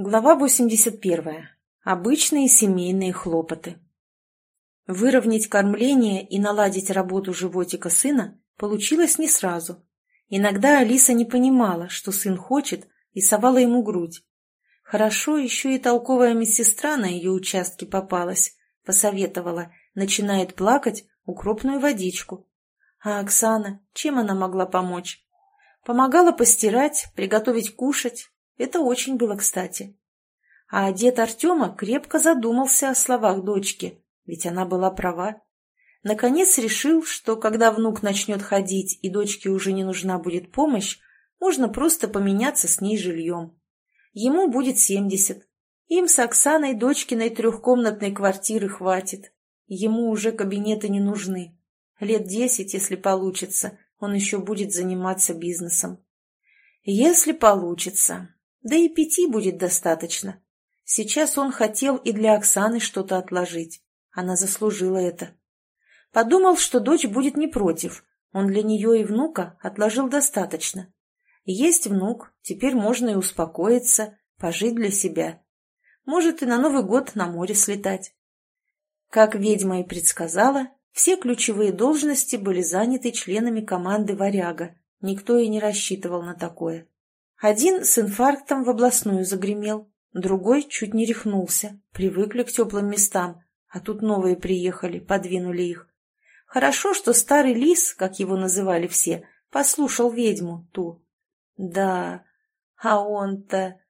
Глава 81. Обычные семейные хлопоты. Выровнять кормление и наладить работу животика сына получилось не сразу. Иногда Алиса не понимала, что сын хочет, и совала ему грудь. Хорошо еще и толковая медсестра на ее участке попалась, посоветовала, начинает плакать, укропную водичку. А Оксана, чем она могла помочь? Помогала постирать, приготовить кушать. Это очень было кстати. А дед Артема крепко задумался о словах дочки, ведь она была права. Наконец решил, что когда внук начнет ходить и дочке уже не нужна будет помощь, можно просто поменяться с ней жильем. Ему будет семьдесят. Им с Оксаной дочкиной трехкомнатной квартиры хватит. Ему уже кабинеты не нужны. Лет десять, если получится, он еще будет заниматься бизнесом. Если получится. Да и пяти будет достаточно. Сейчас он хотел и для Оксаны что-то отложить. Она заслужила это. Подумал, что дочь будет не против. Он для нее и внука отложил достаточно. Есть внук, теперь можно и успокоиться, пожить для себя. Может, и на Новый год на море слетать. Как ведьма и предсказала, все ключевые должности были заняты членами команды «Варяга». Никто и не рассчитывал на такое. Один с инфарктом в областную загремел, другой чуть не рехнулся, привыкли к теплым местам, а тут новые приехали, подвинули их. Хорошо, что старый лис, как его называли все, послушал ведьму ту. Да, а он-то...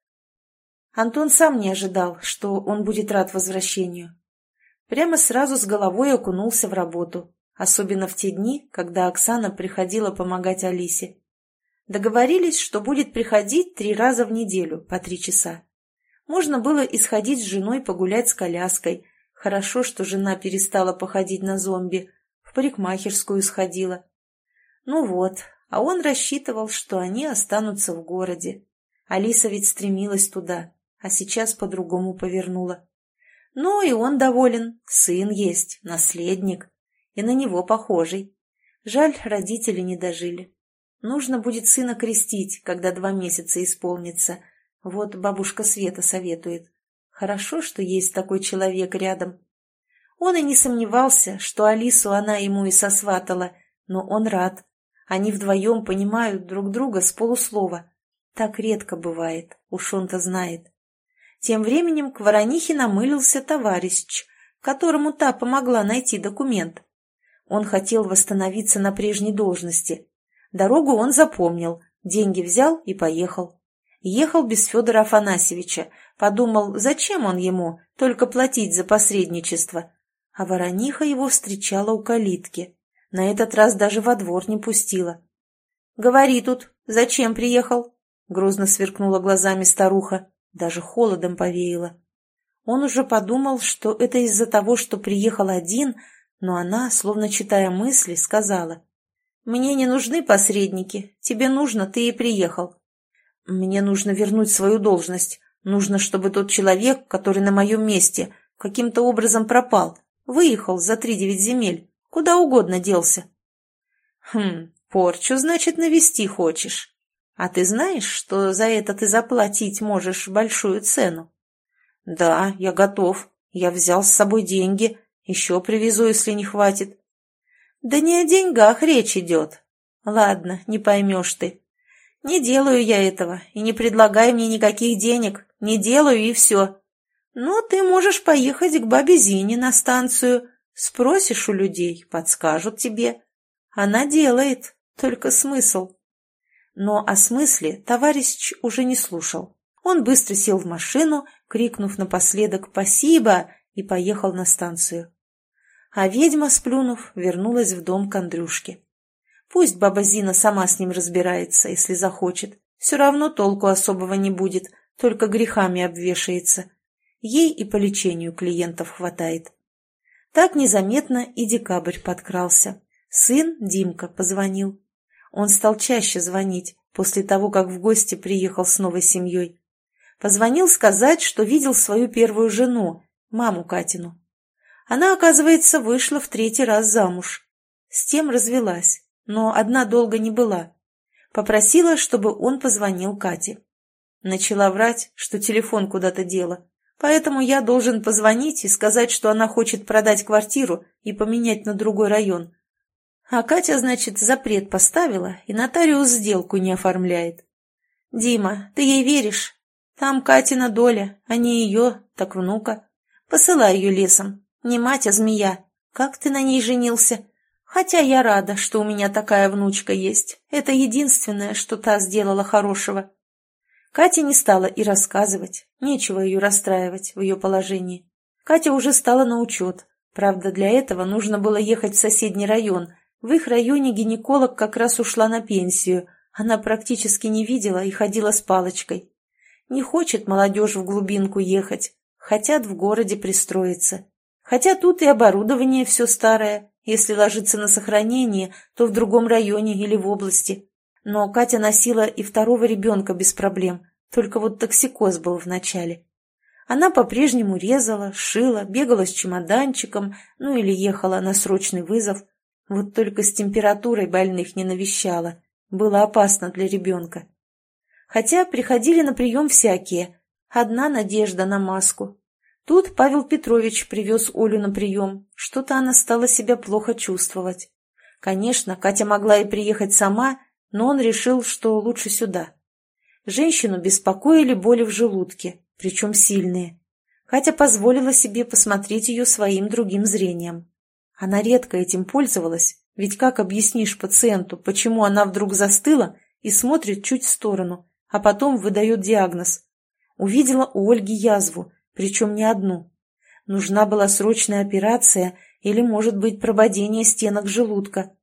Антон сам не ожидал, что он будет рад возвращению. Прямо сразу с головой окунулся в работу, особенно в те дни, когда Оксана приходила помогать Алисе. Договорились, что будет приходить три раза в неделю, по три часа. Можно было исходить с женой погулять с коляской. Хорошо, что жена перестала походить на зомби. В парикмахерскую сходила. Ну вот, а он рассчитывал, что они останутся в городе. Алиса ведь стремилась туда, а сейчас по-другому повернула. Ну и он доволен, сын есть, наследник, и на него похожий. Жаль, родители не дожили. Нужно будет сына крестить, когда два месяца исполнится. Вот бабушка Света советует. Хорошо, что есть такой человек рядом. Он и не сомневался, что Алису она ему и сосватала, но он рад. Они вдвоем понимают друг друга с полуслова. Так редко бывает, уж он-то знает. Тем временем к Воронихе намылился товарищ, которому та помогла найти документ. Он хотел восстановиться на прежней должности. Дорогу он запомнил, деньги взял и поехал. Ехал без Федора Афанасьевича, подумал, зачем он ему, только платить за посредничество. А Ворониха его встречала у калитки. На этот раз даже во двор не пустила. «Говори тут, зачем приехал?» — грозно сверкнула глазами старуха. Даже холодом повеяло. Он уже подумал, что это из-за того, что приехал один, но она, словно читая мысли, сказала. «Мне не нужны посредники. Тебе нужно, ты и приехал. Мне нужно вернуть свою должность. Нужно, чтобы тот человек, который на моем месте, каким-то образом пропал, выехал за три девять земель, куда угодно делся». «Хм, порчу, значит, навести хочешь?» А ты знаешь, что за это ты заплатить можешь большую цену? Да, я готов. Я взял с собой деньги. Еще привезу, если не хватит. Да не о деньгах речь идет. Ладно, не поймешь ты. Не делаю я этого, и не предлагай мне никаких денег. Не делаю, и все. Ну, ты можешь поехать к бабе Зине на станцию. Спросишь у людей, подскажут тебе. Она делает, только смысл. Но о смысле товарищ уже не слушал. Он быстро сел в машину, крикнув напоследок «Спасибо!» и поехал на станцию. А ведьма, сплюнув, вернулась в дом к Андрюшке. Пусть баба Зина сама с ним разбирается, если захочет. Все равно толку особого не будет, только грехами обвешается. Ей и по лечению клиентов хватает. Так незаметно и декабрь подкрался. Сын, Димка, позвонил. Он стал чаще звонить после того, как в гости приехал с новой семьей. Позвонил сказать, что видел свою первую жену, маму Катину. Она, оказывается, вышла в третий раз замуж. С тем развелась, но одна долго не была. Попросила, чтобы он позвонил Кате. Начала врать, что телефон куда-то дела. Поэтому я должен позвонить и сказать, что она хочет продать квартиру и поменять на другой район. А Катя, значит, запрет поставила, и нотариус сделку не оформляет. «Дима, ты ей веришь? Там Катина доля, а не ее, так внука. Посылай ее лесом. Не мать, а змея. Как ты на ней женился? Хотя я рада, что у меня такая внучка есть. Это единственное, что та сделала хорошего». Катя не стала и рассказывать, нечего ее расстраивать в ее положении. Катя уже стала на учет. Правда, для этого нужно было ехать в соседний район. В их районе гинеколог как раз ушла на пенсию. Она практически не видела и ходила с палочкой. Не хочет молодежь в глубинку ехать. Хотят в городе пристроиться. Хотя тут и оборудование все старое. Если ложиться на сохранение, то в другом районе или в области. Но Катя носила и второго ребенка без проблем, только вот токсикоз был вначале. Она по-прежнему резала, шила, бегала с чемоданчиком, ну или ехала на срочный вызов. Вот только с температурой больных не навещала. Было опасно для ребенка. Хотя приходили на прием всякие. Одна надежда на маску. Тут Павел Петрович привез Олю на прием. Что-то она стала себя плохо чувствовать. Конечно, Катя могла и приехать сама, но он решил, что лучше сюда. Женщину беспокоили боли в желудке, причем сильные. Катя позволила себе посмотреть ее своим другим зрением. Она редко этим пользовалась, ведь как объяснишь пациенту, почему она вдруг застыла и смотрит чуть в сторону, а потом выдает диагноз. Увидела у Ольги язву, причем не одну. Нужна была срочная операция или, может быть, прободение стенок желудка.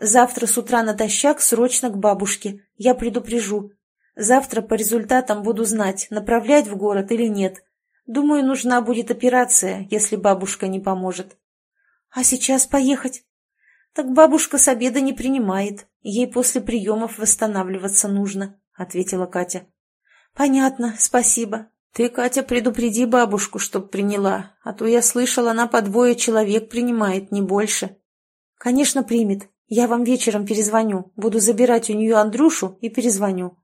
Завтра с утра натощак срочно к бабушке. Я предупрежу. Завтра по результатам буду знать, направлять в город или нет. Думаю, нужна будет операция, если бабушка не поможет. А сейчас поехать? Так бабушка с обеда не принимает. Ей после приемов восстанавливаться нужно, ответила Катя. Понятно, спасибо. Ты, Катя, предупреди бабушку, чтоб приняла, а то я слышал, она по двое человек принимает, не больше. Конечно, примет. Я вам вечером перезвоню. Буду забирать у нее Андрюшу и перезвоню.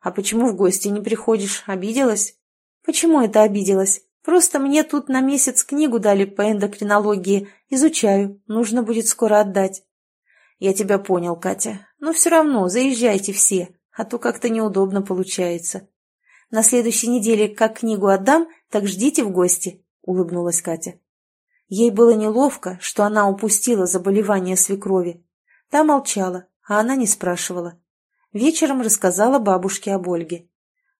А почему в гости не приходишь? Обиделась? Почему это обиделась? Просто мне тут на месяц книгу дали по эндокринологии. Изучаю. Нужно будет скоро отдать. Я тебя понял, Катя. Но все равно заезжайте все, а то как-то неудобно получается. На следующей неделе, как книгу отдам, так ждите в гости, улыбнулась Катя. Ей было неловко, что она упустила заболевание свекрови. Та молчала, а она не спрашивала. Вечером рассказала бабушке об Ольге.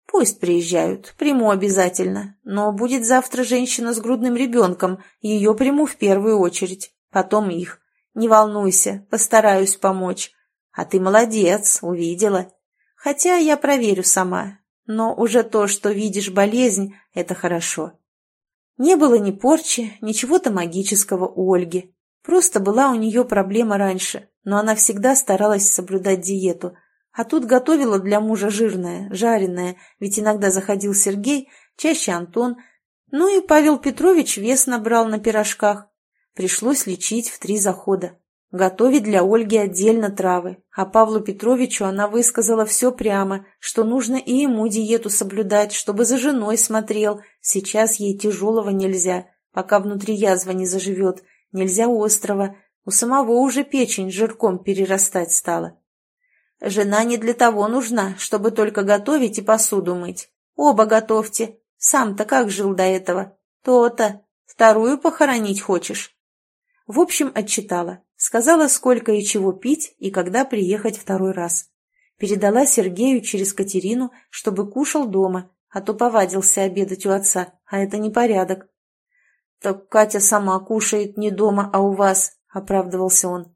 «Пусть приезжают, приму обязательно, но будет завтра женщина с грудным ребенком, ее приму в первую очередь, потом их. Не волнуйся, постараюсь помочь. А ты молодец, увидела. Хотя я проверю сама, но уже то, что видишь болезнь, это хорошо. Не было ни порчи, ничего-то магического у Ольги. Просто была у нее проблема раньше, но она всегда старалась соблюдать диету. А тут готовила для мужа жирное, жареное, ведь иногда заходил Сергей, чаще Антон. Ну и Павел Петрович вес набрал на пирожках. Пришлось лечить в три захода. Готовить для Ольги отдельно травы, а Павлу Петровичу она высказала все прямо, что нужно и ему диету соблюдать, чтобы за женой смотрел. Сейчас ей тяжелого нельзя, пока внутри язва не заживет, нельзя острого. У самого уже печень жирком перерастать стала. Жена не для того нужна, чтобы только готовить и посуду мыть. Оба готовьте. Сам-то как жил до этого? То-то. Вторую похоронить хочешь? В общем, отчитала. Сказала, сколько и чего пить и когда приехать второй раз. Передала Сергею через Катерину, чтобы кушал дома, а то повадился обедать у отца, а это непорядок. «Так Катя сама кушает не дома, а у вас», — оправдывался он.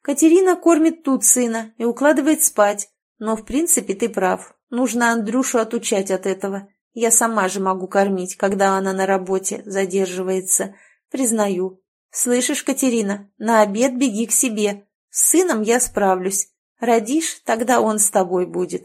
«Катерина кормит тут сына и укладывает спать, но в принципе ты прав, нужно Андрюшу отучать от этого. Я сама же могу кормить, когда она на работе задерживается, признаю. «Слышишь, Катерина, на обед беги к себе. С сыном я справлюсь. Родишь, тогда он с тобой будет».